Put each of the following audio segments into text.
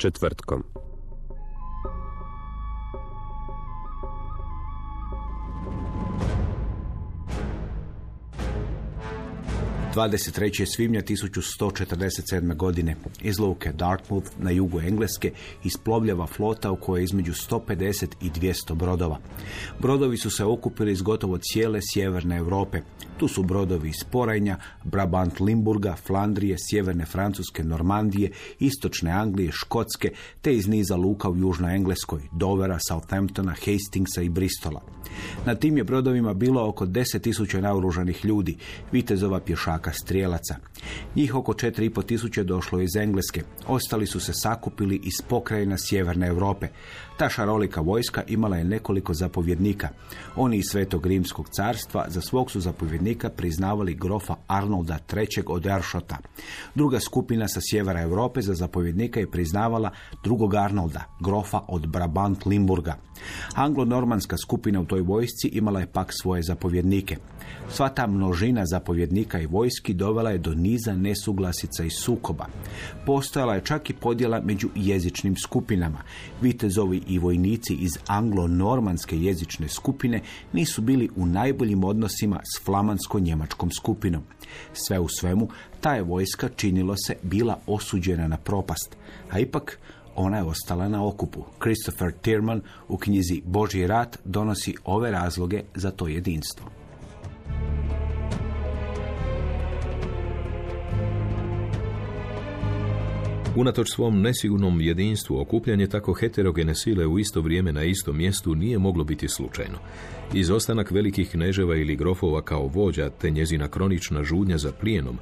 Četvrtkom. 23. svibnja 1147. godine iz luke Dartmouth na jugu Engleske isplovljava flota u kojoj je između 150 i 200 brodova. Brodovi su se okupili iz gotovo cijele sjeverne Europe. Tu su brodovi iz Porajnja, Brabant Limburga, Flandrije, sjeverne Francuske, Normandije, istočne Anglije, Škotske, te iz niza luka u južnoj Engleskoj, Dovera, Southamptona, Hastingsa i Bristola. Na tim je brodovima bilo oko 10.000 naoružanih ljudi, vitezova pješaka strijelaca. Njih oko 4.500 tisuće došlo iz Engleske. Ostali su se sakupili iz pokrajina sjeverne Europe. Ta šarolika vojska imala je nekoliko zapovjednika. Oni iz Svetog Rimskog carstva za svog su zapovjednika priznavali grofa Arnolda III. od Eršota. Druga skupina sa sjevera Europe za zapovjednika je priznavala drugog Arnolda, grofa od Brabant Limburga. Anglo-normanska skupina u toj vojsci imala je pak svoje zapovjednike. Sva ta množina zapovjednika i vojski dovela je do niza nesuglasica i sukoba. Postojala je čak i podjela među jezičnim skupinama. Vitezovi i vojnici iz anglo-normanske jezične skupine nisu bili u najboljim odnosima s flamansko-njemačkom skupinom. Sve u svemu, ta je vojska činilo se bila osuđena na propast, a ipak ona je ostala na okupu. Christopher Tierman u knjizi Božji rat donosi ove razloge za to jedinstvo. Unatoč svom nesigurnom jedinstvu, okupljanje tako heterogene sile u isto vrijeme na istom mjestu nije moglo biti slučajno. Izostanak velikih kneževa ili grofova kao vođa, te njezina kronična žudnja za plijenom,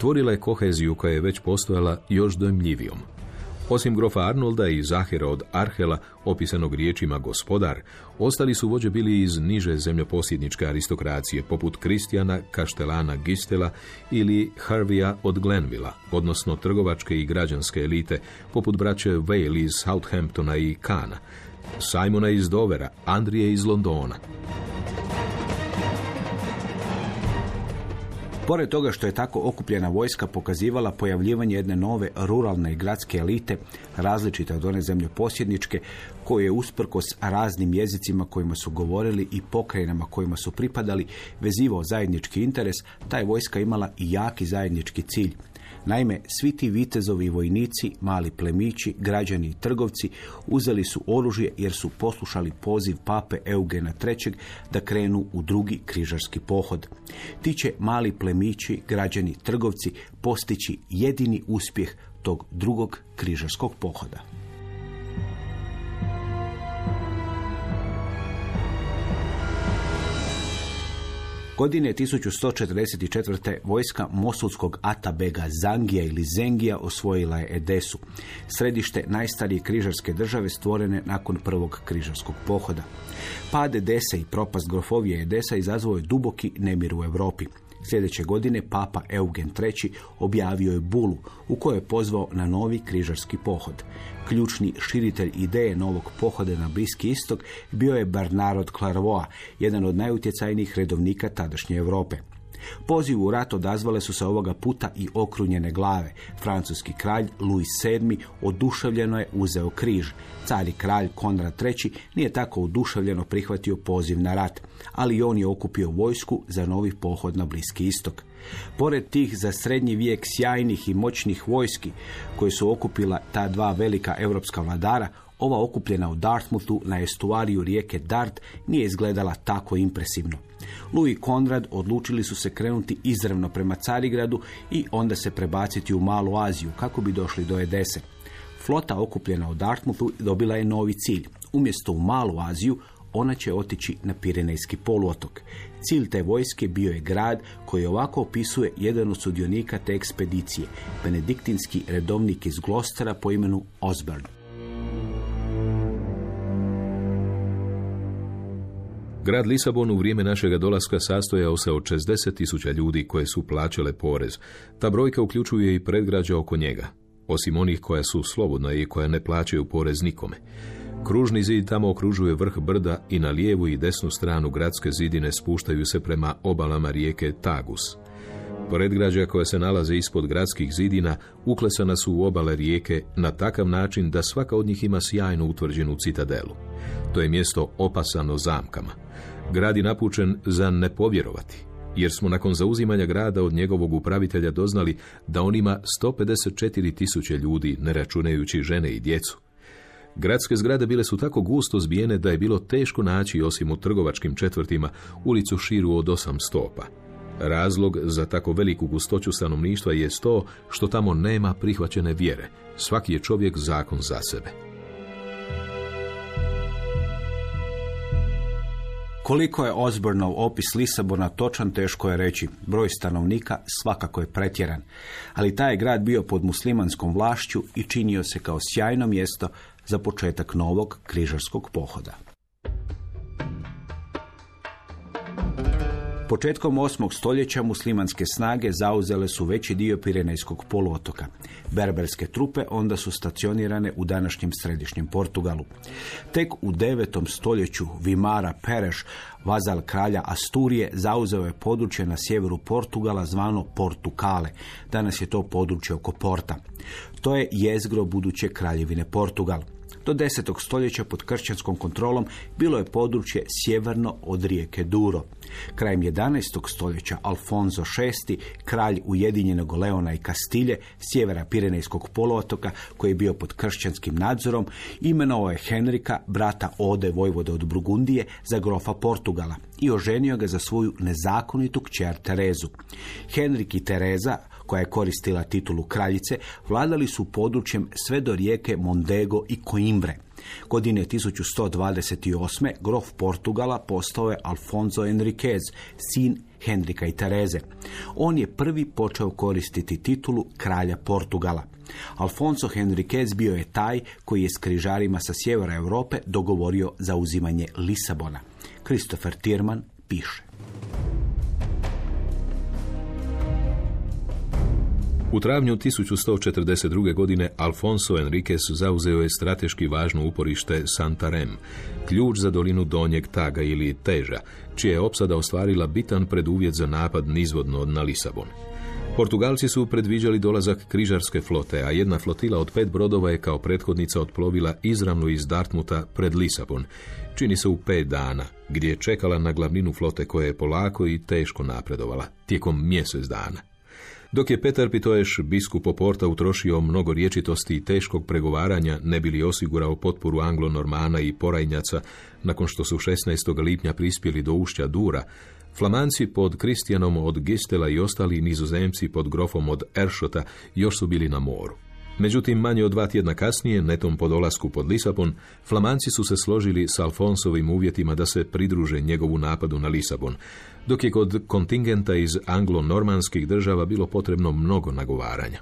tvorila je koheziju koja je već postojala još dojmljivijom. Osim grofa Arnolda i Zahera od Arhela, opisanog riječima gospodar, ostali su vođe bili iz niže zemljoposjedničke aristokracije, poput Kristijana, Kaštelana Gistela ili Harvija od Glenvilla, odnosno trgovačke i građanske elite, poput braće Vale iz Southamptona i Kana, Simona iz Dovera, Andrije iz Londona. Pored toga što je tako okupljena vojska pokazivala pojavljivanje jedne nove ruralne i gradske elite, različite od one zemlje posjedničke, koje je usprkos raznim jezicima kojima su govorili i pokrajinama kojima su pripadali, vezivao zajednički interes, ta vojska imala i jaki zajednički cilj. Naime, svi ti vitezovi i vojnici, mali plemići, građani i trgovci uzeli su oružje jer su poslušali poziv pape Eugena III. da krenu u drugi križarski pohod. Ti će mali plemići, građani, trgovci postići jedini uspjeh tog drugog križarskog pohoda. Godine 1144. vojska Mosulskog Atabega Zangija ili Zengija osvojila je Edesu, središte najstarije križarske države stvorene nakon prvog križarskog pohoda. Pad Edese i propast grofovije Edesa izazvao je duboki nemir u Europi. Sljedeće godine papa Eugen III. objavio je bulu u kojoj je pozvao na novi križarski pohod. Ključni širitelj ideje novog pohoda na Bliski istok bio je Bernard od Clairvaux, jedan od najutjecajnijih redovnika tadašnje Europe. Poziv u rat odazvale su se ovoga puta i okrunjene glave. Francuski kralj Louis VII oduševljeno je uzeo križ. Car i kralj Konrad III nije tako oduševljeno prihvatio poziv na rat, ali on je okupio vojsku za novi pohod na Bliski istok. Pored tih za srednji vijek sjajnih i moćnih vojski koje su okupila ta dva velika europska vladara, Ova okupljena u Dartmouthu na estuariju rijeke Dart nije izgledala tako impresivno. Louis Konrad odlučili su se krenuti izravno prema Carigradu i onda se prebaciti u Malu Aziju kako bi došli do Edese. Flota okupljena u Dartmouthu dobila je novi cilj. Umjesto u Malu Aziju, ona će otići na Pirenejski poluotok. Cilj te vojske bio je grad koji ovako opisuje jedan od sudionika te ekspedicije, benediktinski redovnik iz Glostera po imenu Osborne. Grad Lisabon u vrijeme našega dolaska sastojao se od 60 tisuća ljudi koje su plaćale porez. Ta brojka uključuje i predgrađa oko njega, osim onih koja su slobodna i koja ne plaćaju porez nikome. Kružni zid tamo okružuje vrh brda i na lijevu i desnu stranu gradske zidine spuštaju se prema obalama rijeke Tagus. Predgrađa koja se nalaze ispod gradskih zidina uklesana su u obale rijeke na takav način da svaka od njih ima sjajnu utvrđenu citadelu. To je mjesto opasano zamkama. Grad je napučen za ne povjerovati, jer smo nakon zauzimanja grada od njegovog upravitelja doznali da on ima 154 tisuće ljudi, ne računajući žene i djecu. Gradske zgrade bile su tako gusto zbijene da je bilo teško naći, osim u trgovačkim četvrtima, ulicu širu od osam stopa. Razlog za tako veliku gustoću stanovništva je to što tamo nema prihvaćene vjere. Svaki je čovjek zakon za sebe. Koliko je Osbornov opis Lisabona točan, teško je reći. Broj stanovnika svakako je pretjeran. Ali taj grad bio pod muslimanskom vlašću i činio se kao sjajno mjesto za početak novog križarskog pohoda. Početkom 8. stoljeća muslimanske snage zauzele su veći dio Pirenejskog poluotoka. Berberske trupe onda su stacionirane u današnjem središnjem Portugalu. Tek u 9. stoljeću Vimara Pereš, vazal kralja Asturije, zauzeo je područje na sjeveru Portugala zvano Portukale. Danas je to područje oko Porta. To je jezgro buduće kraljevine Portugal. Do 10. stoljeća pod kršćanskom kontrolom bilo je područje sjeverno od rijeke Duro. Krajem 11. stoljeća Alfonso VI, kralj Ujedinjenog Leona i Kastilje, sjevera Pirenejskog poluotoka, koji je bio pod kršćanskim nadzorom, imenovao je Henrika, brata Ode Vojvode od Brugundije, za grofa Portugala i oženio ga za svoju nezakonitu kćer Terezu. Henrik i Tereza koja je koristila titulu kraljice, vladali su područjem sve do rijeke Mondego i Coimbre. Godine 1128. grof Portugala postao je Alfonso Enriquez, sin Henrika i Tereze. On je prvi počeo koristiti titulu kralja Portugala. Alfonso Henriquez bio je taj koji je s križarima sa sjevera Europe dogovorio za uzimanje Lisabona. Christopher Tierman piše. U travnju 1142. godine Alfonso Enriquez zauzeo je strateški važno uporište Santarem, ključ za dolinu Donjeg Taga ili Teža, čija je opsada ostvarila bitan preduvjet za napad nizvodno na Lisabon. Portugalci su predviđali dolazak križarske flote, a jedna flotila od pet brodova je kao prethodnica otplovila izravno iz Dartmuta pred Lisabon, čini se u pet dana, gdje je čekala na glavninu flote koja je polako i teško napredovala, tijekom mjesec dana. Dok je Petar Pitoješ, biskup Oporta, utrošio mnogo riječitosti i teškog pregovaranja, ne bili osigurao potporu Anglo-Normana i Porajnjaca, nakon što su 16. lipnja prispjeli do ušća Dura, Flamanci pod Kristijanom od Gistela i ostali nizozemci pod grofom od Eršota još su bili na moru. Međutim, manje od dva tjedna kasnije, netom po dolasku pod Lisabon, Flamanci su se složili s Alfonsovim uvjetima da se pridruže njegovu napadu na Lisabon, dok je kod kontingenta iz anglo-normanskih država bilo potrebno mnogo nagovaranja.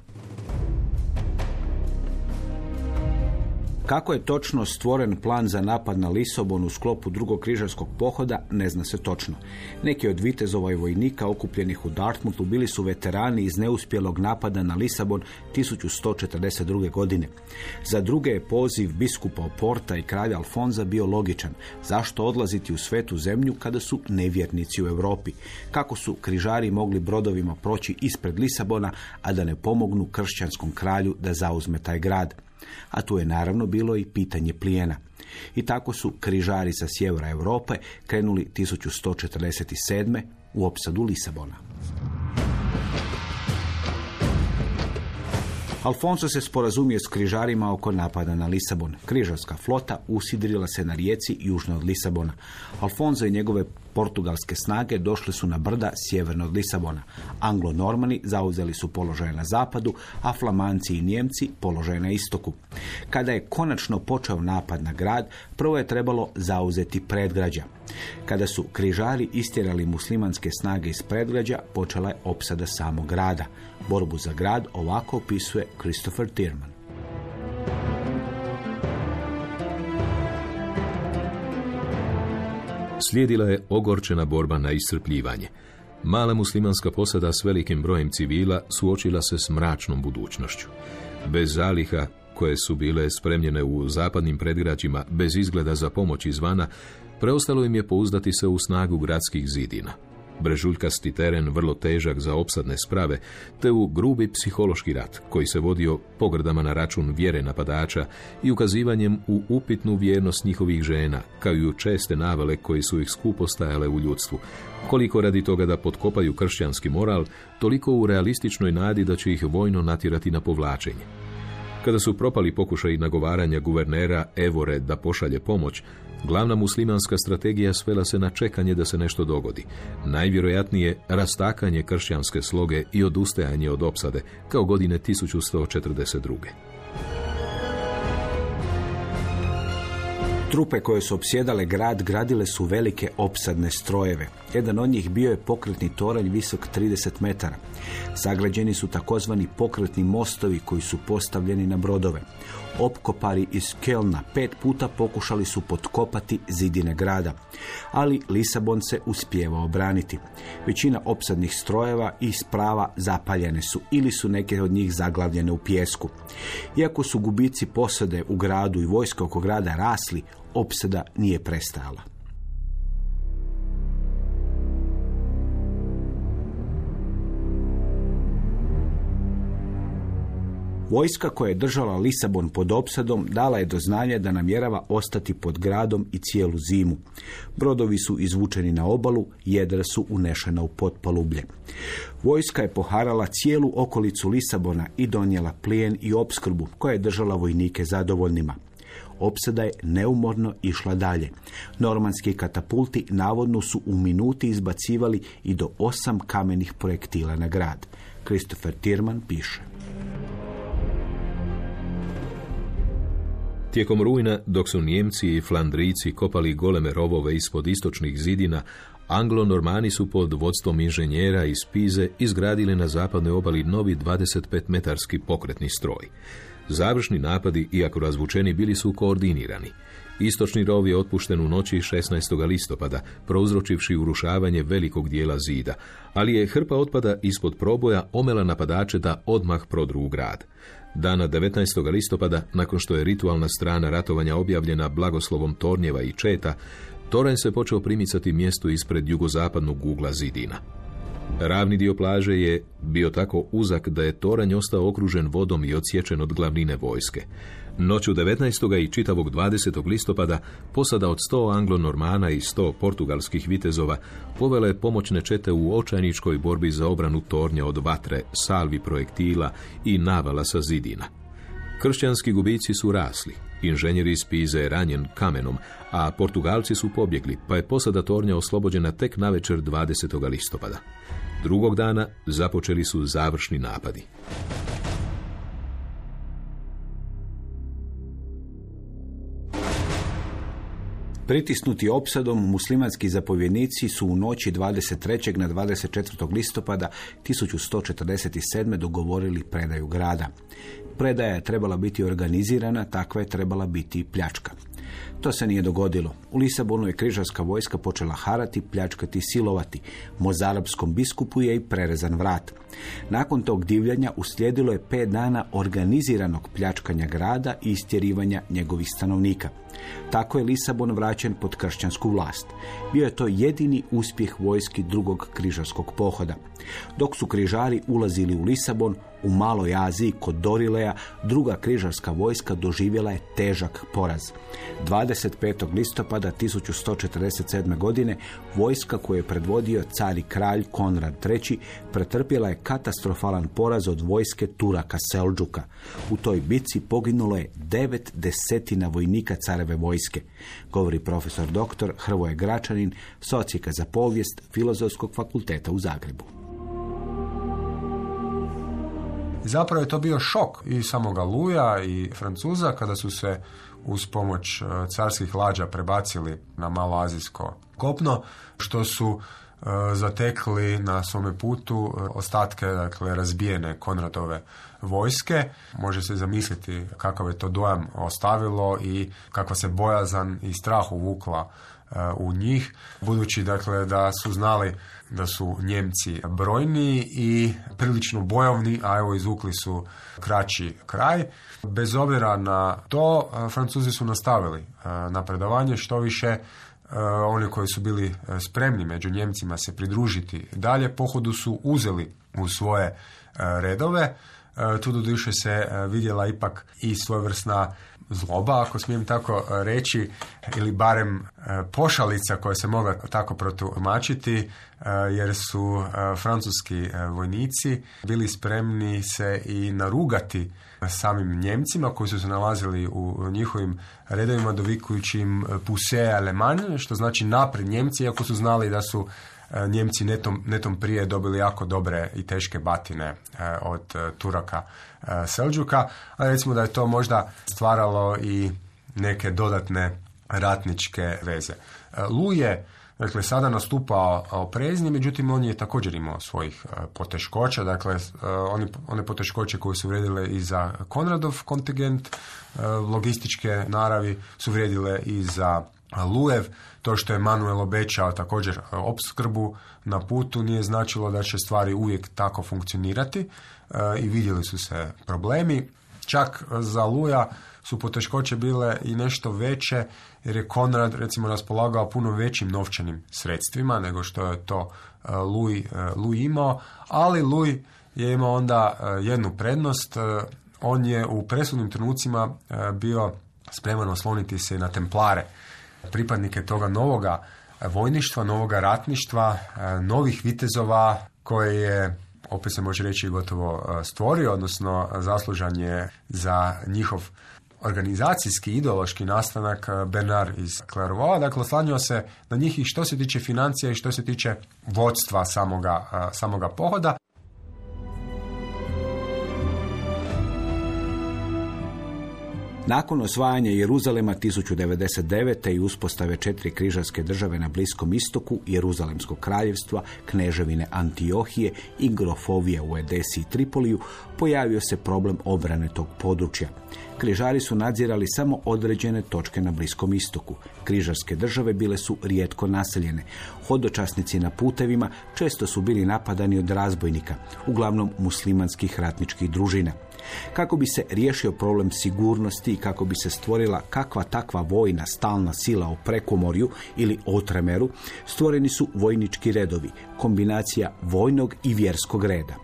Kako je točno stvoren plan za napad na Lisobon u sklopu drugog križarskog pohoda, ne zna se točno. Neki od vitezova i vojnika okupljenih u Dartmouthu bili su veterani iz neuspjelog napada na Lisabon 1142. godine. Za druge je poziv biskupa Oporta i kralja Alfonza bio logičan. Zašto odlaziti u svetu zemlju kada su nevjernici u Europi? Kako su križari mogli brodovima proći ispred Lisabona, a da ne pomognu kršćanskom kralju da zauzme taj grad? A tu je naravno bilo i pitanje plijena. I tako su križari sa sjevera Europe krenuli 1147. u opsadu Lisabona. Alfonso se sporazumio s križarima oko napada na Lisabon. Križarska flota usidrila se na rijeci južno od Lisabona. Alfonso i njegove portugalske snage došle su na brda sjeverno od Lisabona. Anglo-Normani zauzeli su položaje na zapadu, a Flamanci i Njemci položaje na istoku. Kada je konačno počeo napad na grad, prvo je trebalo zauzeti predgrađa. Kada su križari istjerali muslimanske snage iz predgrađa, počela je opsada samog grada. Borbu za grad ovako opisuje Christopher Tierman. Slijedila je ogorčena borba na iscrpljivanje. Mala muslimanska posada s velikim brojem civila suočila se s mračnom budućnošću. Bez zaliha, koje su bile spremljene u zapadnim predgrađima, bez izgleda za pomoć izvana, preostalo im je pouzdati se u snagu gradskih zidina brežuljkasti teren vrlo težak za opsadne sprave, te u grubi psihološki rat koji se vodio pogrdama na račun vjere napadača i ukazivanjem u upitnu vjernost njihovih žena, kao i u česte navale koji su ih skupo stajale u ljudstvu, koliko radi toga da potkopaju kršćanski moral, toliko u realističnoj nadi da će ih vojno natjerati na povlačenje. Kada su propali pokušaj nagovaranja guvernera Evore da pošalje pomoć, Glavna muslimanska strategija svela se na čekanje da se nešto dogodi. Najvjerojatnije rastakanje kršćanske sloge i odustajanje od opsade, kao godine 1142. Trupe koje su opsjedale grad gradile su velike opsadne strojeve. Jedan od njih bio je pokretni toranj visok 30 metara. Sagrađeni su takozvani pokretni mostovi koji su postavljeni na brodove opkopari iz Kelna pet puta pokušali su potkopati zidine grada, ali Lisabon se uspijeva obraniti. Većina opsadnih strojeva i sprava zapaljene su ili su neke od njih zaglavljene u pjesku. Iako su gubici posade u gradu i vojska oko grada rasli, opsada nije prestajala. Vojska koja je držala Lisabon pod opsadom dala je do znanja da namjerava ostati pod gradom i cijelu zimu. Brodovi su izvučeni na obalu, jedra su unešena u potpalublje. Vojska je poharala cijelu okolicu Lisabona i donijela plijen i opskrbu koja je držala vojnike zadovoljnima. Opsada je neumorno išla dalje. Normanski katapulti navodno su u minuti izbacivali i do osam kamenih projektila na grad. Christopher Tierman piše. Tijekom rujna, dok su Njemci i Flandrici kopali goleme rovove ispod istočnih zidina, Anglo-Normani su pod vodstvom inženjera iz Pize izgradili na zapadnoj obali novi 25-metarski pokretni stroj. Završni napadi, iako razvučeni, bili su koordinirani. Istočni rov je otpušten u noći 16. listopada, prouzročivši urušavanje velikog dijela zida, ali je hrpa otpada ispod proboja omela napadače da odmah prodru u grad. Dana 19. listopada, nakon što je ritualna strana ratovanja objavljena blagoslovom Tornjeva i Četa, Toranj se počeo primicati mjestu ispred jugozapadnog ugla zidina. Ravni dio plaže je bio tako uzak da je Toranj ostao okružen vodom i odsječen od glavnine vojske. Noću 19. i čitavog 20. listopada posada od 100 anglo-normana i 100 portugalskih vitezova povele pomoćne čete u očajničkoj borbi za obranu tornja od vatre, salvi projektila i navala sa zidina. Kršćanski gubici su rasli, inženjer iz Pize je ranjen kamenom, a Portugalci su pobjegli, pa je posada tornja oslobođena tek navečer 20. listopada. Drugog dana započeli su završni napadi. Pritisnuti opsadom, muslimanski zapovjednici su u noći 23. na 24. listopada 1147. dogovorili predaju grada. Predaja je trebala biti organizirana, takva je trebala biti pljačka. To se nije dogodilo. U Lisabonu je križarska vojska počela harati, pljačkati, silovati. Mozarabskom biskupu je i prerezan vrat. Nakon tog divljanja uslijedilo je pet dana organiziranog pljačkanja grada i istjerivanja njegovih stanovnika. Tako je Lisabon vraćen pod kršćansku vlast. Bio je to jedini uspjeh vojski drugog križarskog pohoda. Dok su križari ulazili u Lisabon, U Maloj Aziji kod Dorileja druga križarska vojska doživjela je težak poraz. 25. listopada 1147. godine vojska koju je predvodio car i kralj Konrad III. pretrpjela je katastrofalan poraz od vojske Turaka Selđuka. U toj bitci poginulo je devet desetina vojnika careve vojske, govori profesor dr. Hrvoje Gračanin, socijeka za povijest Filozofskog fakulteta u Zagrebu. Zapravo je to bio šok i samoga Luja i Francuza kada su se uz pomoć e, carskih lađa prebacili na maloazijsko kopno, što su e, zatekli na svome putu e, ostatke dakle, razbijene Konradove vojske. Može se zamisliti kakav je to dojam ostavilo i kakva se bojazan i strah uvukla u njih, budući dakle da su znali da su Njemci brojni i prilično bojovni, a evo izvukli su kraći kraj. Bez obzira na to, Francuzi su nastavili napredovanje, što više oni koji su bili spremni među Njemcima se pridružiti dalje, pohodu su uzeli u svoje redove. Tu doduše se vidjela ipak i svojevrsna zloba, ako smijem tako reći, ili barem e, pošalica koja se mogla tako protumačiti, e, jer su e, francuski vojnici bili spremni se i narugati samim Njemcima koji su se nalazili u njihovim redovima dovikujući im pousse Allemagne, što znači napred Njemci, iako su znali da su E, Njemci netom, netom prije dobili jako dobre i teške batine e, od e, Turaka Selđuka, a recimo da je to možda stvaralo i neke dodatne ratničke veze. Lu je Dakle, sada nastupao oprezni, međutim, on je također imao svojih poteškoća. Dakle, one poteškoće koje su vrijedile i za Konradov kontingent logističke naravi su vrijedile i za Luev. To što je Manuel obećao također e, opskrbu na putu nije značilo da će stvari uvijek tako funkcionirati e, i vidjeli su se problemi. Čak za Luja su poteškoće bile i nešto veće jer je Konrad recimo raspolagao puno većim novčanim sredstvima nego što je to e, Luj, Luj imao, ali Luj je imao onda jednu prednost, on je u presudnim trenucima bio spreman osloniti se na templare pripadnike toga novoga vojništva, novoga ratništva, e, novih vitezova koje je opet se može reći gotovo e, stvorio, odnosno zaslužan je za njihov organizacijski, ideološki nastanak e, Bernard iz Clairvaux. Dakle, oslanjao se na njih i što se tiče financija i što se tiče vodstva samoga, samoga pohoda. Nakon osvajanja Jeruzalema 1099. i uspostave četiri križarske države na Bliskom istoku, Jeruzalemskog kraljevstva, kneževine Antiohije i grofovije u Edesi i Tripoliju, pojavio se problem obrane tog područja. Križari su nadzirali samo određene točke na Bliskom istoku. Križarske države bile su rijetko naseljene. Hodočasnici na putevima često su bili napadani od razbojnika, uglavnom muslimanskih ratničkih družina. Kako bi se riješio problem sigurnosti i kako bi se stvorila kakva takva vojna stalna sila u prekomorju ili otremeru, stvoreni su vojnički redovi, kombinacija vojnog i vjerskog reda.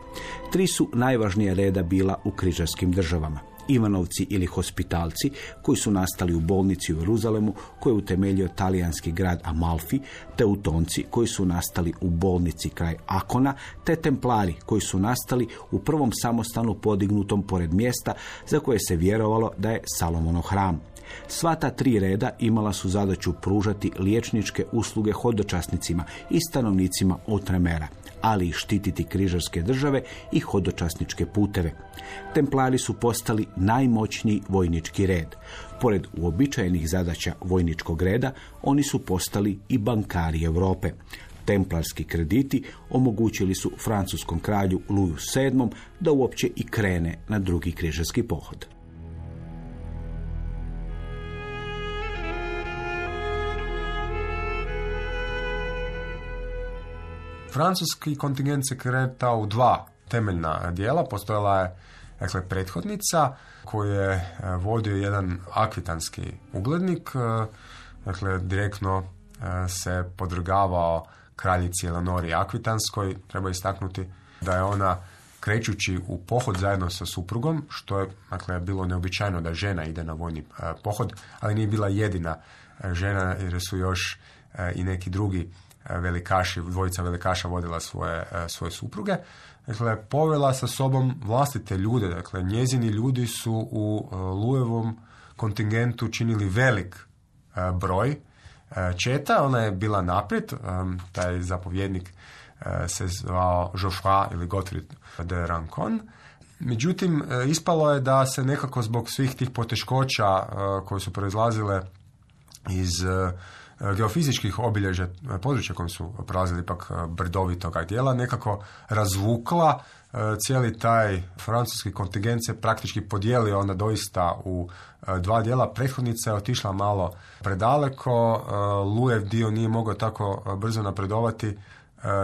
Tri su najvažnija reda bila u križarskim državama. Ivanovci ili hospitalci koji su nastali u bolnici u Jeruzalemu koji je utemeljio talijanski grad Amalfi, te utonci koji su nastali u bolnici kraj Akona, te templari koji su nastali u prvom samostanu podignutom pored mjesta za koje se vjerovalo da je Salomonov hram. Sva ta tri reda imala su zadaću pružati liječničke usluge hodočasnicima i stanovnicima Otremera, ali i štititi križarske države i hodočasničke puteve. Templari su postali najmoćniji vojnički red. Pored uobičajenih zadaća vojničkog reda, oni su postali i bankari Europe. Templarski krediti omogućili su francuskom kralju Luju VII da uopće i krene na drugi križarski pohod. Francuski kontingent se kretao u dva temeljna dijela. Postojala je dakle, prethodnica koju je e, vodio jedan akvitanski uglednik, e, dakle direktno e, se podrgavao kraljici Eleonori Akvitanskoj. Treba istaknuti da je ona krećući u pohod zajedno sa suprugom, što je dakle, bilo neobičajno da žena ide na vojni pohod, ali nije bila jedina žena jer su još i neki drugi velikaši, dvojica velikaša vodila svoje, svoje supruge. Dakle, povela sa sobom vlastite ljude, dakle, njezini ljudi su u Lujevom kontingentu činili velik broj četa, ona je bila naprijed, taj zapovjednik se zvao Joshua ili Gottfried de Rancon. Međutim, e, ispalo je da se nekako zbog svih tih poteškoća e, koje su proizlazile iz e, geofizičkih obilježja područja kojim su prolazili ipak brdovitoga dijela, nekako razvukla cijeli taj francuski kontingent praktički podijelio onda doista u dva dijela. Prethodnica je otišla malo predaleko, Lujev dio nije mogao tako brzo napredovati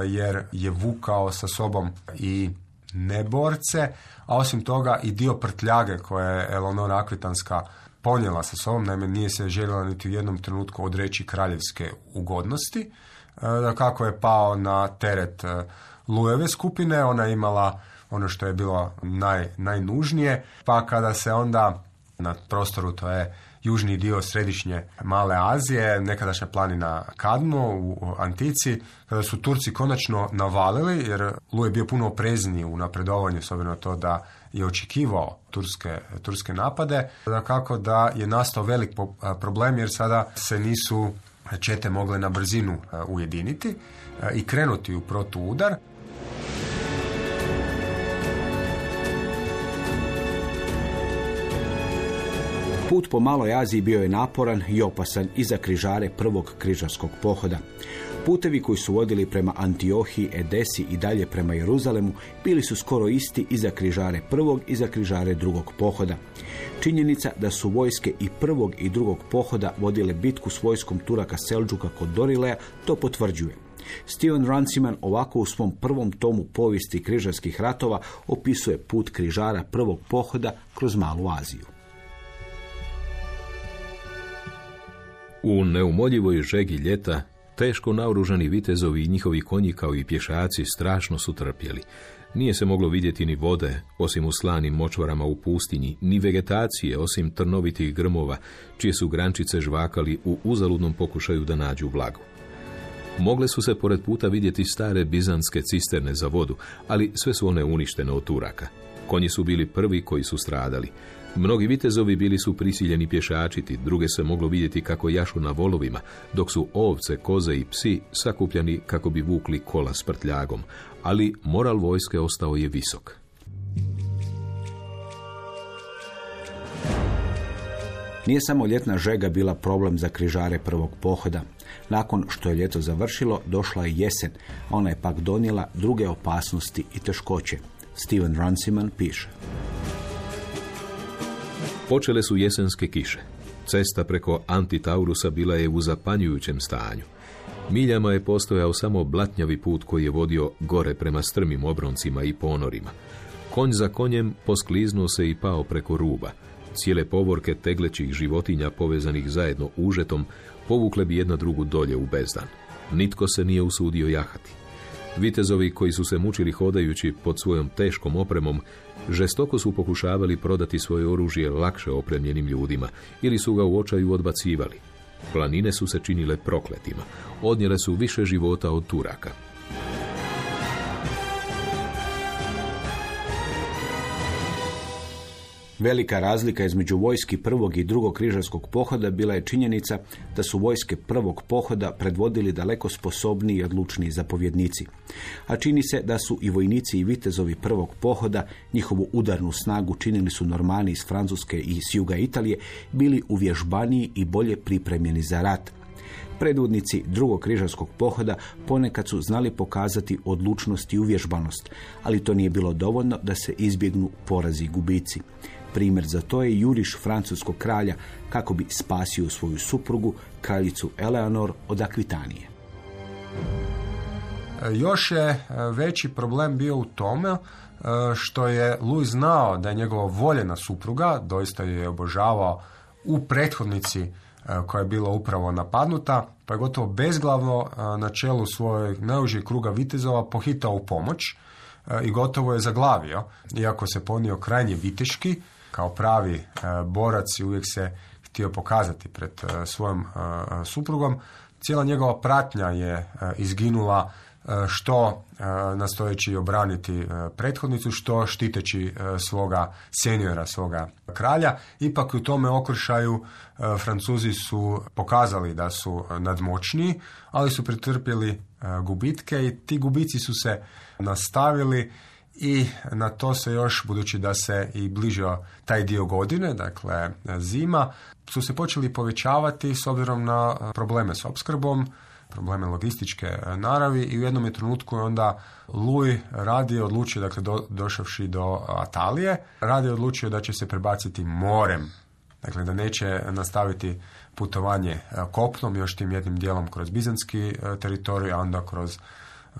jer je vukao sa sobom i neborce, a osim toga i dio prtljage koje je Eleonora Akvitanska ponijela sa sobom, naime nije se željela niti u jednom trenutku odreći kraljevske ugodnosti, e, kako je pao na teret e, Lujeve skupine, ona je imala ono što je bilo naj, najnužnije, pa kada se onda na prostoru, to je južni dio središnje Male Azije, nekadašnja planina Kadmo u Antici, kada su Turci konačno navalili, jer Lu je bio puno oprezniji u napredovanju, na to da je očekivao turske, turske napade, da kako da je nastao velik problem jer sada se nisu čete mogle na brzinu ujediniti i krenuti u protuudar. Put po Maloj Aziji bio je naporan i opasan i za križare prvog križarskog pohoda. Putevi koji su vodili prema Antiohiji, Edesi i dalje prema Jeruzalemu bili su skoro isti i za križare prvog i za križare drugog pohoda. Činjenica da su vojske i prvog i drugog pohoda vodile bitku s vojskom Turaka Selđuka kod Dorileja to potvrđuje. Steven Runciman ovako u svom prvom tomu povijesti križarskih ratova opisuje put križara prvog pohoda kroz Malu Aziju. U neumoljivoj žegi ljeta teško naoružani vitezovi i njihovi konji kao i pješaci strašno su trpjeli. Nije se moglo vidjeti ni vode, osim u slanim močvarama u pustinji, ni vegetacije, osim trnovitih grmova, čije su grančice žvakali u uzaludnom pokušaju da nađu vlagu. Mogle su se pored puta vidjeti stare bizanske cisterne za vodu, ali sve su one uništene od Turaka. Konji su bili prvi koji su stradali. Mnogi vitezovi bili su prisiljeni pješačiti, druge se moglo vidjeti kako jašu na volovima, dok su ovce, koze i psi sakupljani kako bi vukli kola s prtljagom, ali moral vojske ostao je visok. Nije samo ljetna žega bila problem za križare prvog pohoda. Nakon što je ljeto završilo, došla je jesen, a ona je pak donijela druge opasnosti i teškoće. Steven Runciman piše. Počele su jesenske kiše. Cesta preko Antitaurusa bila je u zapanjujućem stanju. Miljama je postojao samo blatnjavi put koji je vodio gore prema strmim obroncima i ponorima. Konj za konjem poskliznuo se i pao preko ruba. Cijele povorke teglećih životinja povezanih zajedno užetom povukle bi jedna drugu dolje u bezdan. Nitko se nije usudio jahati. Vitezovi koji su se mučili hodajući pod svojom teškom opremom, žestoko su pokušavali prodati svoje oružje lakše opremljenim ljudima ili su ga u očaju odbacivali. Planine su se činile prokletima, odnijele su više života od Turaka. Velika razlika između vojski prvog i drugog križarskog pohoda bila je činjenica da su vojske prvog pohoda predvodili daleko sposobniji i odlučniji zapovjednici. A čini se da su i vojnici i vitezovi prvog pohoda njihovu udarnu snagu činili su normani iz Francuske i s juga Italije bili uvježbaniji i bolje pripremljeni za rat. Predvodnici drugog križarskog pohoda ponekad su znali pokazati odlučnost i uvježbanost, ali to nije bilo dovoljno da se izbjegnu porazi i gubici. Primjer za to je juriš francuskog kralja kako bi spasio svoju suprugu, kraljicu Eleanor od Akvitanije. Još je e, veći problem bio u tome e, što je Louis znao da je njegova voljena supruga, doista je obožavao u prethodnici e, koja je bila upravo napadnuta, pa je gotovo bezglavno na čelu svojeg najužih kruga vitezova pohitao u pomoć e, i gotovo je zaglavio, iako se ponio krajnje viteški, kao pravi e, borac i uvijek se htio pokazati pred e, svojom suprugom. Cijela njegova pratnja je izginula što nastojeći obraniti prethodnicu, što štiteći svoga seniora, svoga kralja. Ipak u tome okršaju Francuzi su pokazali da su nadmoćniji, ali su pretrpjeli gubitke i ti gubici su se nastavili i na to se još, budući da se i bližio taj dio godine, dakle zima, su se počeli povećavati s obzirom na probleme s opskrbom, probleme logističke naravi i u jednom je trenutku onda Louis radi odlučio, dakle do, došavši do Atalije, radi odlučio da će se prebaciti morem, dakle da neće nastaviti putovanje kopnom, još tim jednim dijelom kroz bizanski teritorij, a onda kroz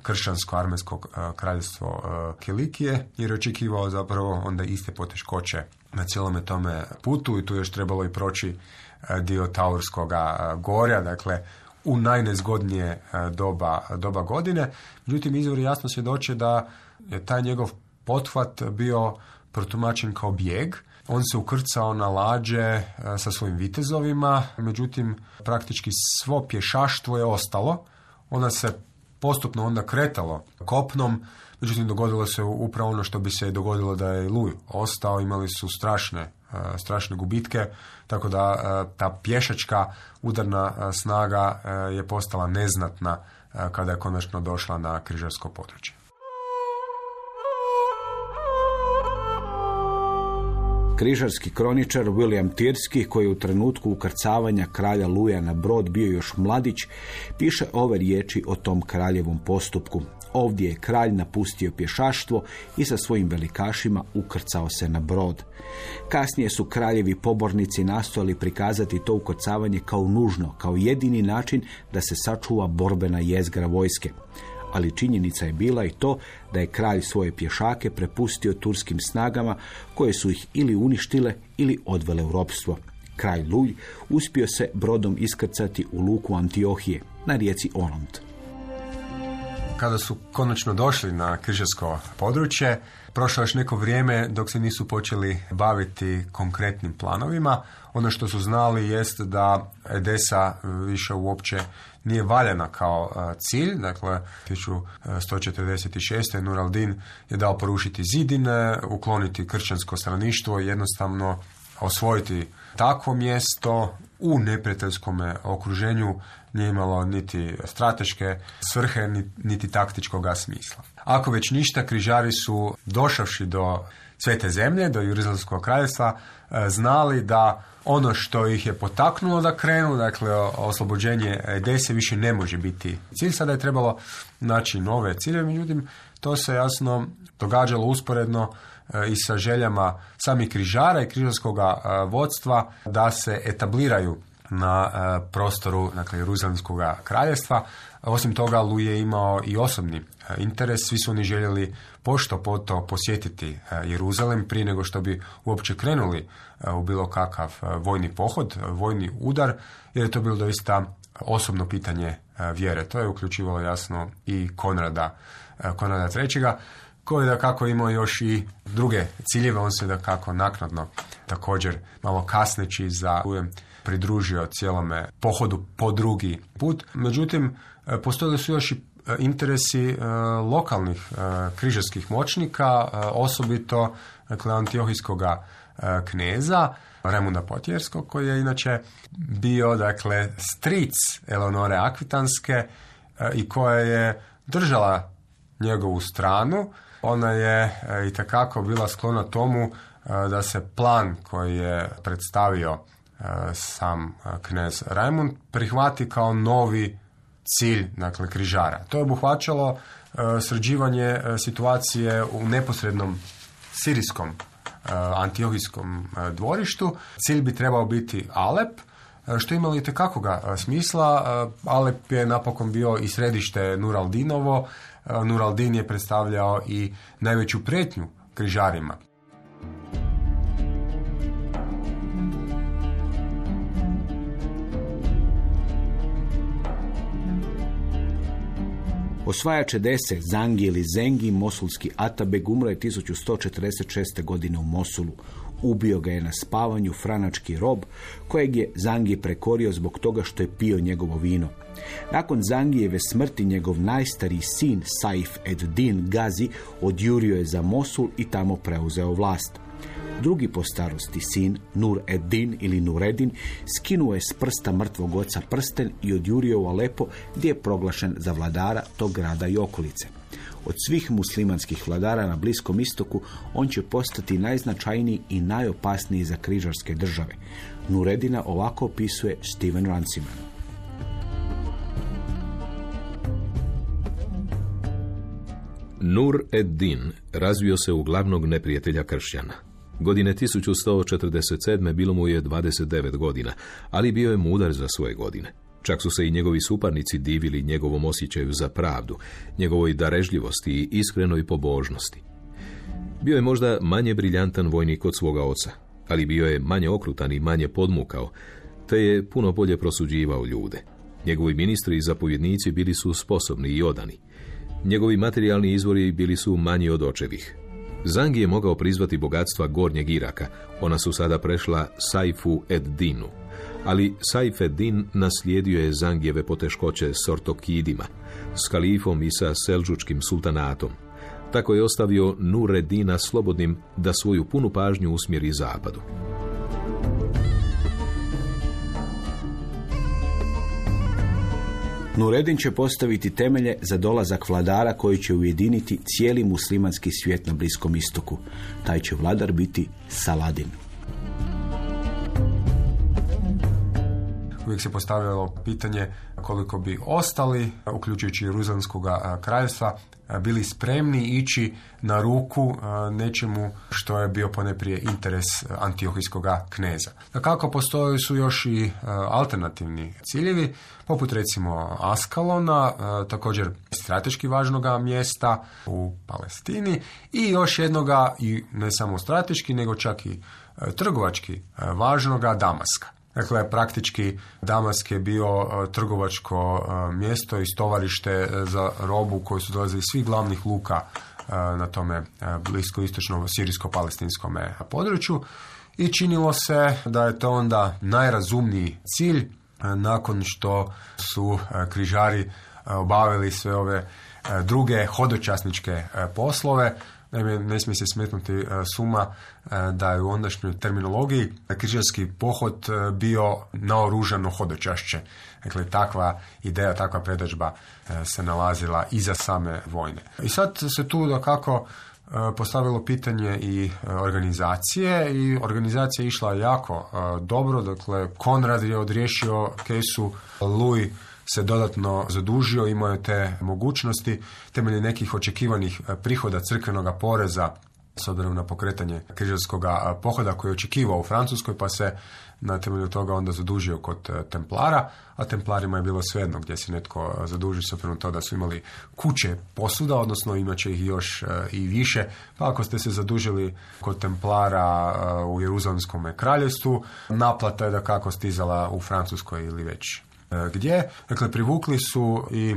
kršćansko armensko e, kraljevstvo e, Kilikije jer je očekivao zapravo onda iste poteškoće na cijelome tome putu i tu još trebalo i proći e, dio Taurskoga gorja, dakle u najnezgodnije doba, doba godine. Međutim, izvori jasno svjedoče da je taj njegov pothvat bio protumačen kao bijeg. On se ukrcao na lađe sa svojim vitezovima, međutim, praktički svo pješaštvo je ostalo. Ona se postupno onda kretalo kopnom, međutim dogodilo se upravo ono što bi se dogodilo da je Luj ostao, imali su strašne, e, strašne gubitke, tako da e, ta pješačka udarna e, snaga je postala neznatna kada je konačno došla na križarsko područje. Križarski kroničar William Tirski, koji u trenutku ukrcavanja kralja Luja na brod bio još mladić, piše ove riječi o tom kraljevom postupku. Ovdje je kralj napustio pješaštvo i sa svojim velikašima ukrcao se na brod. Kasnije su kraljevi pobornici nastojali prikazati to ukrcavanje kao nužno, kao jedini način da se sačuva borbena jezgra vojske ali činjenica je bila i to da je kralj svoje pješake prepustio turskim snagama koje su ih ili uništile ili odvele u ropstvo. Kralj Lulj uspio se brodom iskrcati u luku Antiohije na rijeci Onont. Kada su konačno došli na križarsko područje, prošlo još neko vrijeme dok se nisu počeli baviti konkretnim planovima. Ono što su znali jest da Edesa više uopće nije valjana kao cilj. Dakle, 1146. Nur al-Din je dao porušiti zidine, ukloniti kršćansko straništvo i jednostavno osvojiti takvo mjesto u neprijateljskom okruženju nije imalo niti strateške svrhe, niti taktičkog smisla. Ako već ništa, križari su došavši do svete zemlje, do Jeruzalemskog kraljevstva, e, znali da ono što ih je potaknulo da krenu, dakle oslobođenje Edese više ne može biti cilj. Sada je trebalo naći nove ciljeve, međutim to se jasno događalo usporedno e, i sa željama samih križara i križarskog e, vodstva da se etabliraju na prostoru dakle, Jeruzalemskog kraljevstva. Osim toga, Lu je imao i osobni interes. Svi su oni željeli pošto poto posjetiti Jeruzalem prije nego što bi uopće krenuli u bilo kakav vojni pohod, vojni udar, jer je to bilo doista osobno pitanje vjere. To je uključivalo jasno i Konrada, Konrada III koji da kako imao još i druge ciljeve, on se da kako naknadno također malo kasneći za pridružio cijelome pohodu po drugi put. Međutim, postojali su još i interesi lokalnih križarskih moćnika, osobito dakle, antiohijskoga kneza, Remunda Potjerskog, koji je inače bio dakle, stric Eleonore Akvitanske i koja je držala njegovu stranu. Ona je i takako bila sklona tomu da se plan koji je predstavio sam knez Rajmund prihvati kao novi cilj dakle, križara. To je obuhvaćalo sređivanje situacije u neposrednom sirijskom antiohijskom dvorištu. Cilj bi trebao biti Alep, što imali i ga smisla. Alep je napokon bio i središte Nuraldinovo. Nuraldin je predstavljao i najveću pretnju križarima. Osvajač Edese, Zangi ili Zengi, mosulski Atabeg, umro je 1146. godine u Mosulu. Ubio ga je na spavanju franački rob, kojeg je Zangi prekorio zbog toga što je pio njegovo vino. Nakon Zangijeve smrti njegov najstariji sin Saif ed-Din Gazi odjurio je za Mosul i tamo preuzeo vlast. Drugi po starosti sin, Nur ed-Din ili Nuredin, skinuo je s prsta mrtvog oca prsten i odjurio u Alepo gdje je proglašen za vladara tog grada i okolice. Od svih muslimanskih vladara na Bliskom istoku on će postati najznačajniji i najopasniji za križarske države. Nuredina ovako opisuje Steven Ranciman. Nur ed-Din razvio se u glavnog neprijatelja kršćana. Godine 1147. bilo mu je 29 godina, ali bio je mudar za svoje godine. Čak su se i njegovi suparnici divili njegovom osjećaju za pravdu, njegovoj darežljivosti i iskrenoj pobožnosti. Bio je možda manje briljantan vojnik od svoga oca, ali bio je manje okrutan i manje podmukao, te je puno bolje prosuđivao ljude. Njegovi ministri i zapovjednici bili su sposobni i odani. Njegovi materijalni izvori bili su manji od očevih. Zangi je mogao prizvati bogatstva gornjeg Iraka, ona su sada prešla Saifu ed Dinu. Ali Saif ed Din naslijedio je Zangijeve poteškoće s ortokidima, s kalifom i sa selđučkim sultanatom. Tako je ostavio Nuredina slobodnim da svoju punu pažnju usmjeri zapadu. Nuredin će postaviti temelje za dolazak vladara koji će ujediniti cijeli muslimanski svijet na Bliskom istoku. Taj će vladar biti Saladin. Uvijek se postavljalo pitanje koliko bi ostali, uključujući Jeruzalemskog kraljevstva, bili spremni ići na ruku nečemu što je bio poneprije interes antiohijskog kneza. Kako postoje su još i alternativni ciljevi, poput recimo Askalona, također strateški važnoga mjesta u Palestini i još jednoga, i ne samo strateški, nego čak i trgovački važnoga Damaska. Dakle, praktički Damask je bio e, trgovačko e, mjesto i stovarište e, za robu koji su dolazili svih glavnih luka na tome blisko-istočnom sirijsko-palestinskom području. I činilo se da je to onda najrazumniji cilj nakon što su križari obavili sve ove druge hodočasničke poslove Naime, ne smije se smetnuti e, suma e, da je u ondašnjoj terminologiji križarski pohod e, bio naoružano hodočašće. Dakle, takva ideja, takva predažba se nalazila iza same vojne. I sad se tu da kako postavilo pitanje i organizacije i organizacija je išla jako dobro, dakle Konrad je odriješio kesu Louis se dodatno zadužio, imao je te mogućnosti temeljem nekih očekivanih e, prihoda crkvenog poreza s obzirom na pokretanje križarskog pohoda koji je očekivao u Francuskoj, pa se na temelju toga onda zadužio kod e, Templara, a Templarima je bilo svejedno gdje se netko zaduži s obzirom to da su imali kuće posuda, odnosno imat će ih još e, i više, pa ako ste se zadužili kod Templara u Jeruzalemskom kraljevstvu, naplata je da kako stizala u Francuskoj ili već E, gdje. Dakle, privukli su i e,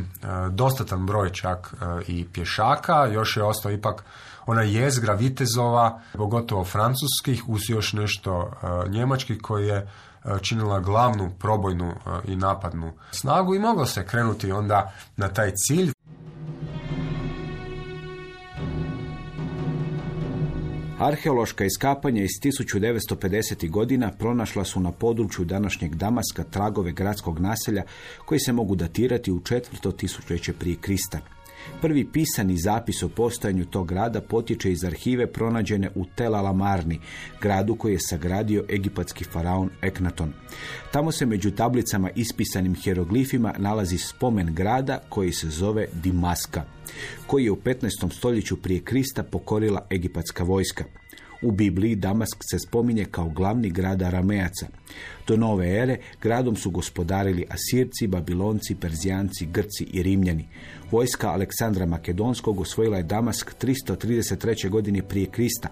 dostatan broj čak e, i pješaka, još je ostao ipak ona jezgra vitezova, pogotovo francuskih, uz još nešto njemačkih koji je činila glavnu probojnu i napadnu snagu i moglo se krenuti onda na taj cilj. Arheološka iskapanja iz 1950. godina pronašla su na području današnjeg Damaska tragove gradskog naselja koji se mogu datirati u četvrto tisućljeće prije Krista. Prvi pisani zapis o postojanju tog grada potječe iz arhive pronađene u Tel Alamarni, gradu koji je sagradio egipatski faraon Eknaton. Tamo se među tablicama ispisanim hieroglifima nalazi spomen grada koji se zove Dimaska, koji je u 15. stoljeću prije Krista pokorila egipatska vojska. U Bibliji Damask se spominje kao glavni grad Aramejaca. Do nove ere gradom su gospodarili Asirci, Babilonci, Perzijanci, Grci i Rimljani. Vojska Aleksandra Makedonskog osvojila je Damask 333. godine prije Krista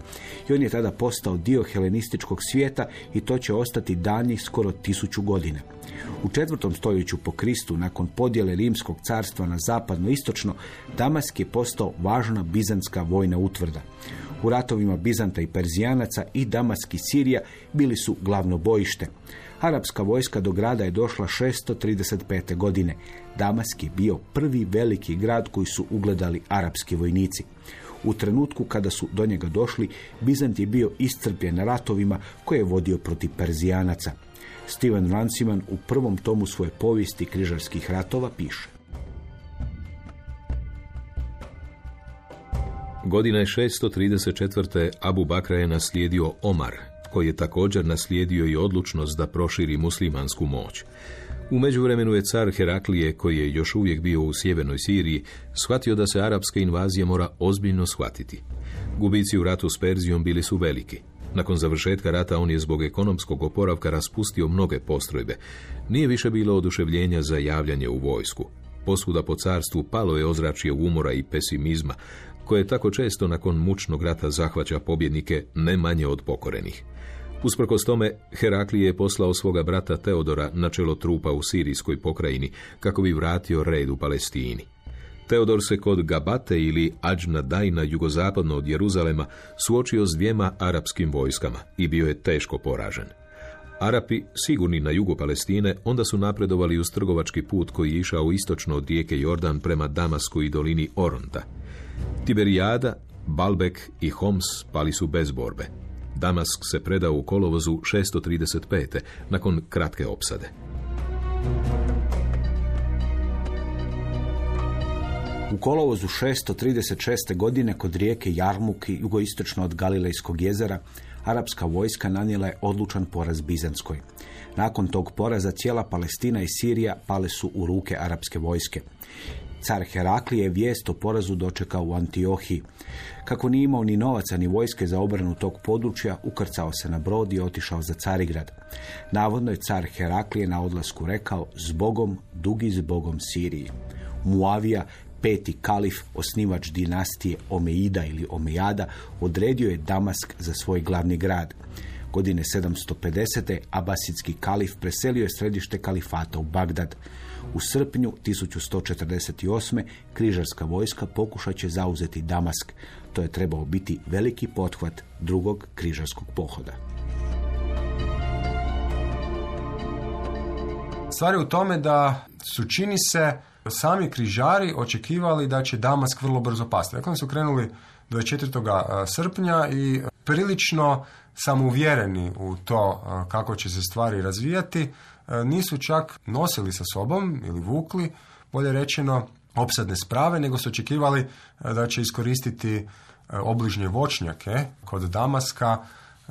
i on je tada postao dio helenističkog svijeta i to će ostati danjih skoro tisuću godina. U četvrtom stoljeću po Kristu, nakon podjele Rimskog carstva na zapadno-istočno, Damask je postao važna bizantska vojna utvrda. U ratovima Bizanta i Perzijanaca i Damask i Sirija bili su glavno bojište. Arapska vojska do grada je došla 635. godine. Damask je bio prvi veliki grad koji su ugledali arapski vojnici. U trenutku kada su do njega došli, Bizant je bio iscrpljen ratovima koje je vodio protiv Perzijanaca. Steven Ranciman u prvom tomu svoje povijesti križarskih ratova piše. Godine 634. Abu Bakra je naslijedio Omar, koji je također naslijedio i odlučnost da proširi muslimansku moć. U međuvremenu je car Heraklije, koji je još uvijek bio u sjevernoj Siriji, shvatio da se arapska invazija mora ozbiljno shvatiti. Gubici u ratu s Perzijom bili su veliki. Nakon završetka rata on je zbog ekonomskog oporavka raspustio mnoge postrojbe. Nije više bilo oduševljenja za javljanje u vojsku. Posvuda po carstvu palo je ozračje umora i pesimizma, koje tako često nakon mučnog rata zahvaća pobjednike ne manje od pokorenih. Usprkos tome, Heraklije je poslao svoga brata Teodora na čelo trupa u Sirijskoj pokrajini kako bi vratio red u Palestini. Teodor se kod Gabate ili Ađna Dajna jugozapadno od Jeruzalema suočio s dvijema arapskim vojskama i bio je teško poražen. Arapi, sigurni na jugu Palestine, onda su napredovali uz trgovački put koji je išao istočno od rijeke Jordan prema Damasku i dolini Oronta. Tiberijada, Balbek i Homs pali su bez borbe. Damask se predao u kolovozu 635. nakon kratke opsade. U kolovozu 636. godine kod rijeke Jarmuki, jugoistočno od Galilejskog jezera, arapska vojska nanijela je odlučan poraz Bizanskoj. Nakon tog poraza cijela Palestina i Sirija pale su u ruke arapske vojske. Car Heraklije je vijest o porazu dočekao u Antiohiji. Kako nije imao ni novaca ni vojske za obranu tog područja, ukrcao se na brod i otišao za Carigrad. Navodno je car Heraklije na odlasku rekao zbogom, dugi zbogom Siriji. Muavija, peti kalif, osnivač dinastije Omeida ili Omejada, odredio je Damask za svoj glavni grad. Godine 750. Abasidski kalif preselio je središte kalifata u Bagdad. U srpnju 1148. križarska vojska pokušat će zauzeti Damask. To je trebao biti veliki pothvat drugog križarskog pohoda. Stvar je u tome da su čini se sami križari očekivali da će Damask vrlo brzo pasti. Dakle, su krenuli 24. srpnja i prilično samouvjereni u to kako će se stvari razvijati, nisu čak nosili sa sobom ili vukli, bolje rečeno, opsadne sprave, nego su očekivali da će iskoristiti obližnje voćnjake kod Damaska,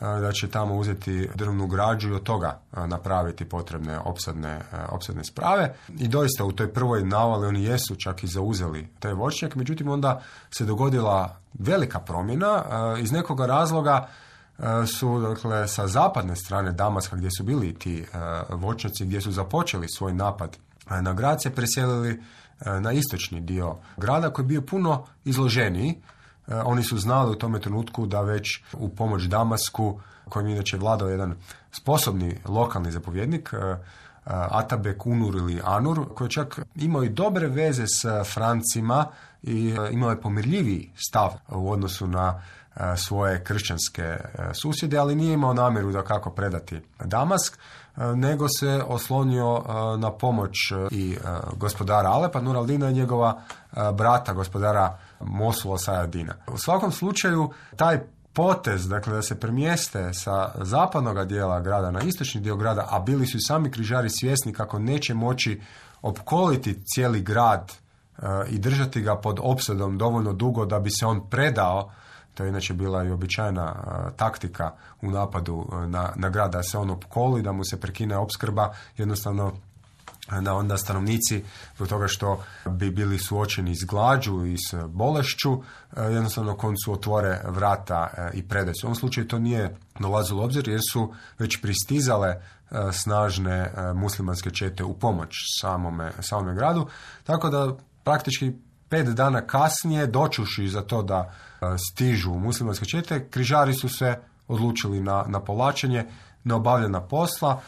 da će tamo uzeti drvnu građu i od toga napraviti potrebne opsadne, opsadne sprave. I doista u toj prvoj navali oni jesu čak i zauzeli taj voćnjak, međutim onda se dogodila velika promjena. Iz nekoga razloga su dakle, sa zapadne strane Damaska gdje su bili ti voćnjaci, gdje su započeli svoj napad na grad, se preselili na istočni dio grada koji je bio puno izloženiji. E, oni su znali u tome trenutku da već u pomoć Damasku, kojim inače vladao jedan sposobni lokalni zapovjednik, e, e, Atabek Unur ili Anur, koji čak imao i dobre veze s Francima i imao je pomirljiviji stav u odnosu na svoje kršćanske susjede, ali nije imao namjeru da kako predati Damask, nego se oslonio na pomoć i gospodara Alepa, Nur al-Dina i njegova brata, gospodara Mosula Sajadina. U svakom slučaju, taj potez, dakle da se premjeste sa zapadnog dijela grada na istočni dio grada, a bili su i sami križari svjesni kako neće moći opkoliti cijeli grad i držati ga pod opsadom dovoljno dugo da bi se on predao, to je inače bila i običajna e, taktika u napadu e, na, na grad, da se on opkoli, da mu se prekine opskrba, jednostavno da onda stanovnici zbog toga što bi bili suočeni s glađu i s bolešću, e, jednostavno koncu otvore vrata e, i predaju. U ovom slučaju to nije dolazilo u obzir jer su već pristizale e, snažne muslimanske čete u pomoć samome, samome gradu, tako da praktički pet dana kasnije, dočuši za to da stižu muslimanske čete, križari su se odlučili na, na povlačenje neobavljena posla.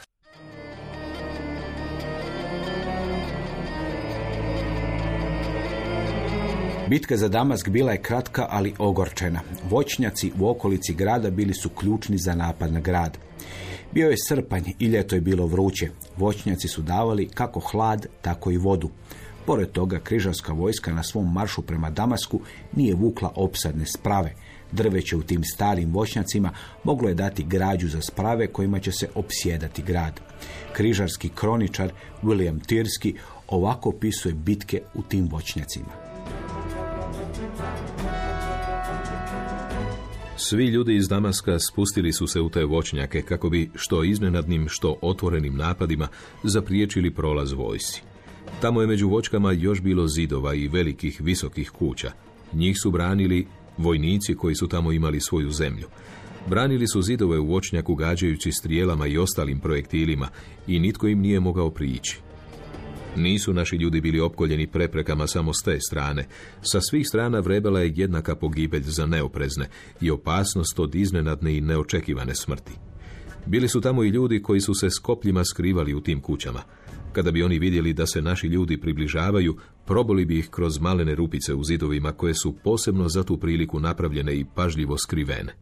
Bitka za Damask bila je kratka, ali ogorčena. Voćnjaci u okolici grada bili su ključni za napad na grad. Bio je srpanj i ljeto je bilo vruće. Voćnjaci su davali kako hlad, tako i vodu. Pored toga, križarska vojska na svom maršu prema Damasku nije vukla opsadne sprave. Drveće u tim starim voćnjacima moglo je dati građu za sprave kojima će se opsjedati grad. Križarski kroničar William Tirski ovako opisuje bitke u tim voćnjacima. Svi ljudi iz Damaska spustili su se u te voćnjake kako bi što iznenadnim, što otvorenim napadima zapriječili prolaz vojsi. Tamo je među voćkama još bilo zidova i velikih visokih kuća. Njih su branili vojnici koji su tamo imali svoju zemlju. Branili su zidove u voćnjaku gađajući strijelama i ostalim projektilima i nitko im nije mogao prići. Nisu naši ljudi bili opkoljeni preprekama samo s te strane. Sa svih strana vrebala je jednaka pogibelj za neoprezne i opasnost od iznenadne i neočekivane smrti. Bili su tamo i ljudi koji su se skopljima skrivali u tim kućama. Kada bi oni vidjeli da se naši ljudi približavaju, proboli bi ih kroz malene rupice u zidovima koje su posebno za tu priliku napravljene i pažljivo skrivene.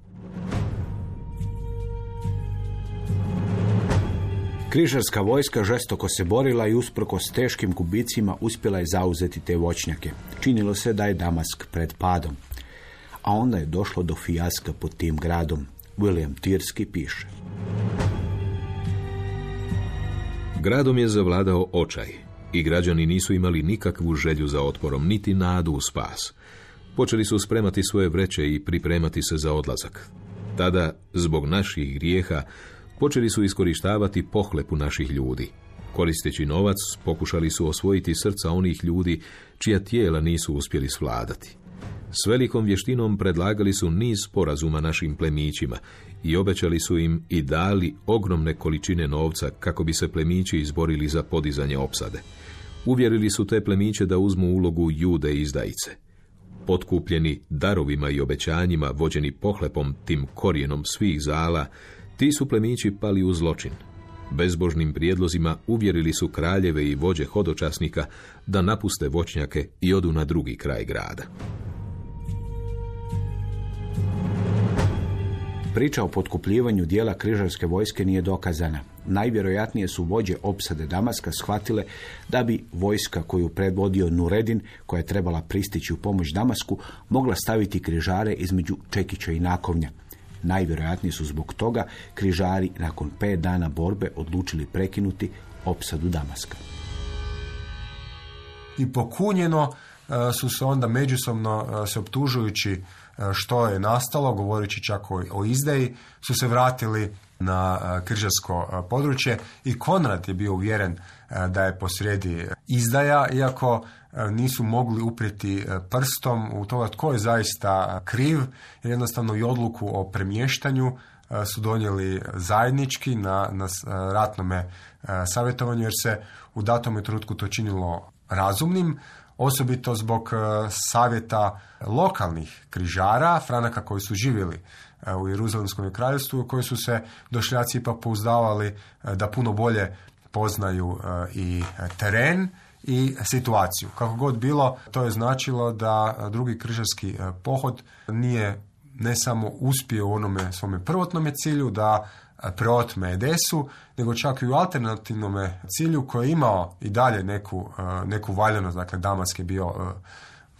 Križarska vojska žestoko se borila i usprkos teškim gubicima uspjela je zauzeti te voćnjake. Činilo se da je Damask pred padom. A onda je došlo do fijaska pod tim gradom. William Tirski piše. Gradom je zavladao očaj i građani nisu imali nikakvu želju za otporom, niti nadu u spas. Počeli su spremati svoje vreće i pripremati se za odlazak. Tada, zbog naših grijeha, počeli su iskorištavati pohlepu naših ljudi. Koristeći novac, pokušali su osvojiti srca onih ljudi čija tijela nisu uspjeli svladati. S velikom vještinom predlagali su niz sporazuma našim plemićima i obećali su im i dali ogromne količine novca kako bi se plemići izborili za podizanje opsade. Uvjerili su te plemiće da uzmu ulogu jude izdajice. Potkupljeni darovima i obećanjima, vođeni pohlepom tim korijenom svih zala, ti su plemići pali u zločin. Bezbožnim prijedlozima uvjerili su kraljeve i vođe hodočasnika da napuste voćnjake i odu na drugi kraj grada. Priča o potkupljivanju dijela križarske vojske nije dokazana. Najvjerojatnije su vođe opsade Damaska shvatile da bi vojska koju predvodio Nuredin, koja je trebala pristići u pomoć Damasku, mogla staviti križare između Čekića i Nakovnja. Najvjerojatnije su zbog toga križari nakon pet dana borbe odlučili prekinuti opsadu Damaska. I pokunjeno su se onda međusobno e, se optužujući e, što je nastalo, govoreći čak o, o izdaji, su se vratili na križarsko područje i Konrad je bio uvjeren da je posrijedi izdaja, iako E, nisu mogli uprijeti e, prstom u to tko je zaista kriv, jer jednostavno i odluku o premještanju e, su donijeli zajednički na, na ratnome savjetovanju, jer se u datom trenutku to činilo razumnim, osobito zbog savjeta lokalnih križara, franaka koji su živjeli u Jeruzalemskom kraljevstvu, koji su se došljaci ipak pouzdavali da puno bolje poznaju i teren i situaciju. Kako god bilo, to je značilo da drugi križarski e, pohod nije ne samo uspio u onome svome prvotnome cilju da e, preotme Edesu, nego čak i u alternativnom cilju koji je imao i dalje neku, e, neku valjanost, dakle Damas je bio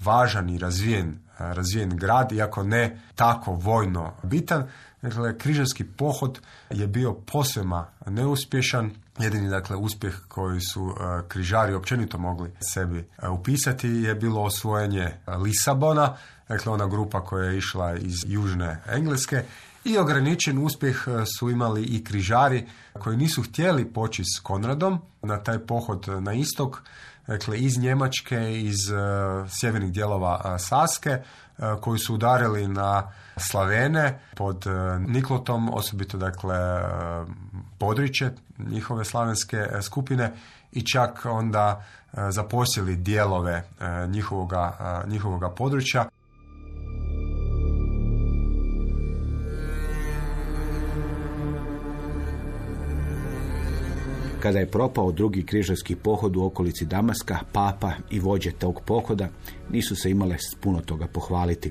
važan i razvijen, razvijen grad, iako ne tako vojno bitan. Dakle, križarski pohod je bio posvema neuspješan. Jedini dakle uspjeh koji su e, križari općenito mogli sebi e, upisati je bilo osvojenje Lisabona, dakle ona grupa koja je išla iz južne Engleske i ograničen uspjeh e, su imali i križari koji nisu htjeli poći s Konradom na taj pohod na istok, dakle iz Njemačke, iz sjevernih dijelova Saske, koji su udarili na Slavene pod Niklotom, osobito dakle podričje njihove slavenske e, skupine i čak onda e, zaposjeli dijelove e, njihovoga, njihovoga područja. Kada je propao drugi križarski pohod u okolici Damaska, papa i vođe tog pohoda nisu se imale puno toga pohvaliti.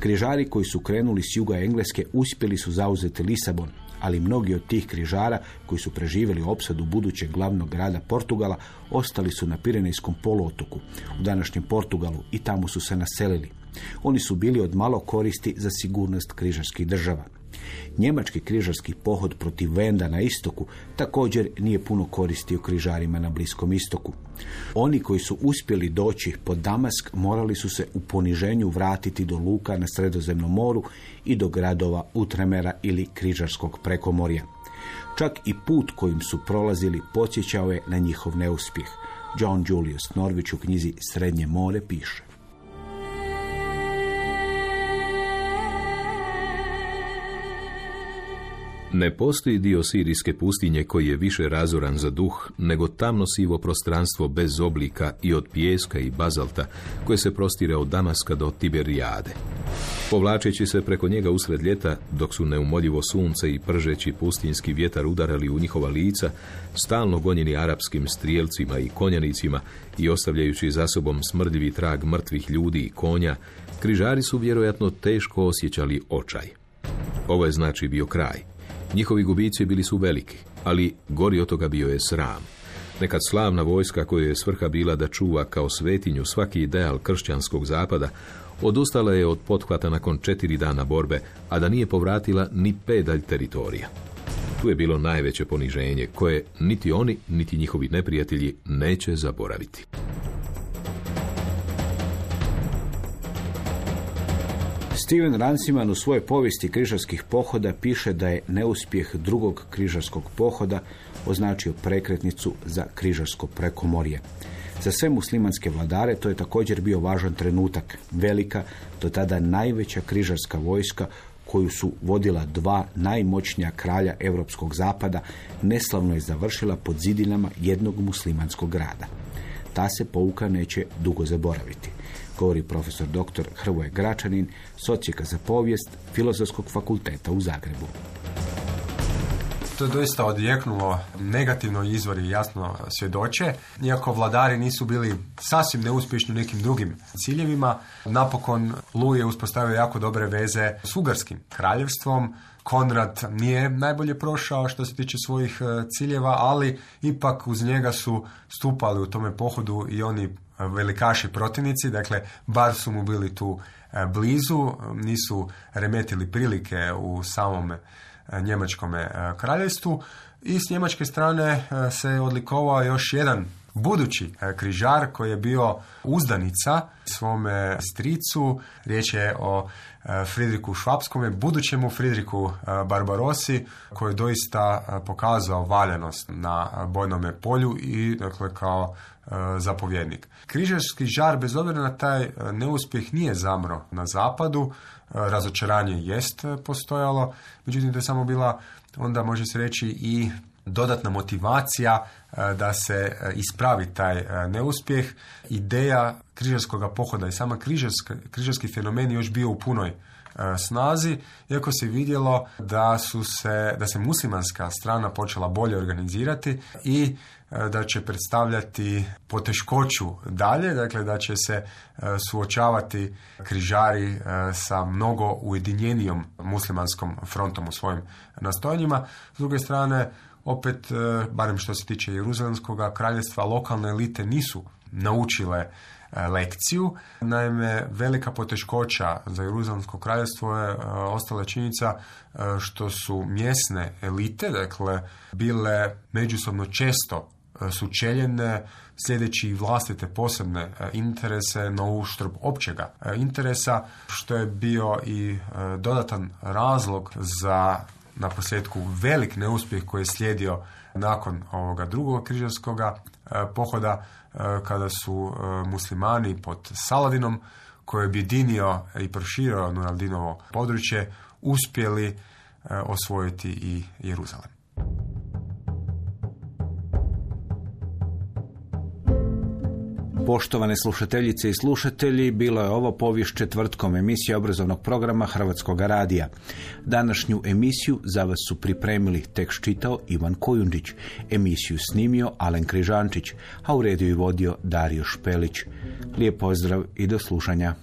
Križari koji su krenuli s juga Engleske uspjeli su zauzeti Lisabon, ali mnogi od tih križara koji su preživjeli opsadu budućeg glavnog grada Portugala ostali su na Pirenejskom poluotoku u današnjem Portugalu i tamo su se naselili. Oni su bili od malo koristi za sigurnost križarskih država. Njemački križarski pohod protiv Venda na istoku također nije puno koristio križarima na Bliskom istoku. Oni koji su uspjeli doći pod Damask morali su se u poniženju vratiti do luka na Sredozemnom moru i do gradova Utremera ili Križarskog prekomorja. Čak i put kojim su prolazili podsjećao je na njihov neuspjeh. John Julius Norvić u knjizi Srednje more piše. Ne postoji dio sirijske pustinje koji je više razoran za duh nego tamno sivo prostranstvo bez oblika i od pijeska i bazalta koje se prostire od Damaska do Tiberijade. Povlačeći se preko njega usred ljeta, dok su neumoljivo sunce i pržeći pustinski vjetar udarali u njihova lica, stalno gonjeni arapskim strijelcima i konjanicima i ostavljajući za sobom smrdljivi trag mrtvih ljudi i konja, križari su vjerojatno teško osjećali očaj. Ovo je znači bio kraj. Njihovi gubici bili su veliki, ali gori od toga bio je sram. Nekad slavna vojska koja je svrha bila da čuva kao svetinju svaki ideal kršćanskog zapada, odustala je od pothvata nakon četiri dana borbe, a da nije povratila ni pedalj teritorija. Tu je bilo najveće poniženje koje niti oni, niti njihovi neprijatelji neće zaboraviti. Steven Ranciman u svojoj povijesti križarskih pohoda piše da je neuspjeh drugog križarskog pohoda označio prekretnicu za križarsko prekomorje. Za sve muslimanske vladare to je također bio važan trenutak. Velika, do tada najveća križarska vojska koju su vodila dva najmoćnija kralja europskog zapada, neslavno je završila pod zidinama jednog muslimanskog grada. Ta se pouka neće dugo zaboraviti govori profesor dr. Hrvoje Gračanin, socijeka za povijest Filozofskog fakulteta u Zagrebu. To je doista odjeknulo negativno izvori jasno svjedoče. Iako vladari nisu bili sasvim neuspješni u nekim drugim ciljevima, napokon Lu je uspostavio jako dobre veze s Ugarskim kraljevstvom. Konrad nije najbolje prošao što se tiče svojih e, ciljeva, ali ipak uz njega su stupali u tome pohodu i oni velikaši protivnici, dakle bar su mu bili tu e, blizu, nisu remetili prilike u samom e, njemačkom e, kraljevstvu. I s njemačke strane se odlikovao još jedan budući križar koji je bio uzdanica svome stricu, riječ je o Fridriku Švapskome, budućemu Fridriku Barbarosi, koji je doista pokazao valjanost na bojnome polju i dakle kao zapovjednik. Križarski žar, bez obzira na taj e, neuspjeh, nije zamro na zapadu. E, razočaranje jest postojalo, međutim to je samo bila, onda može se reći i dodatna motivacija da se ispravi taj neuspjeh. Ideja križarskog pohoda i sama križarski fenomen još bio u punoj snazi, iako se vidjelo da su se, da se muslimanska strana počela bolje organizirati i E, da će predstavljati poteškoću dalje, dakle da će se e, suočavati križari e, sa mnogo ujedinjenijom muslimanskom frontom u svojim nastojanjima. S druge strane, opet, barem što se tiče Jeruzalemskog kraljevstva, lokalne elite nisu naučile e, lekciju. Naime, velika poteškoća za Jeruzalemsko kraljevstvo je e, ostala činjenica e, što su mjesne elite, dakle, bile međusobno često sučeljene sljedeći vlastite posebne interese na uštrb općega interesa, što je bio i dodatan razlog za na posljedku velik neuspjeh koji je slijedio nakon ovoga drugog križarskog pohoda kada su muslimani pod Saladinom koji je objedinio i proširio Nuraldinovo područje uspjeli osvojiti i Jeruzalem. Poštovane slušateljice i slušatelji, bilo je ovo povijest četvrtkom emisije obrazovnog programa Hrvatskog radija. Današnju emisiju za vas su pripremili tekst čitao Ivan Kojundić, emisiju snimio Alen Križančić, a u redu i vodio Dario Špelić. Lijep pozdrav i do slušanja.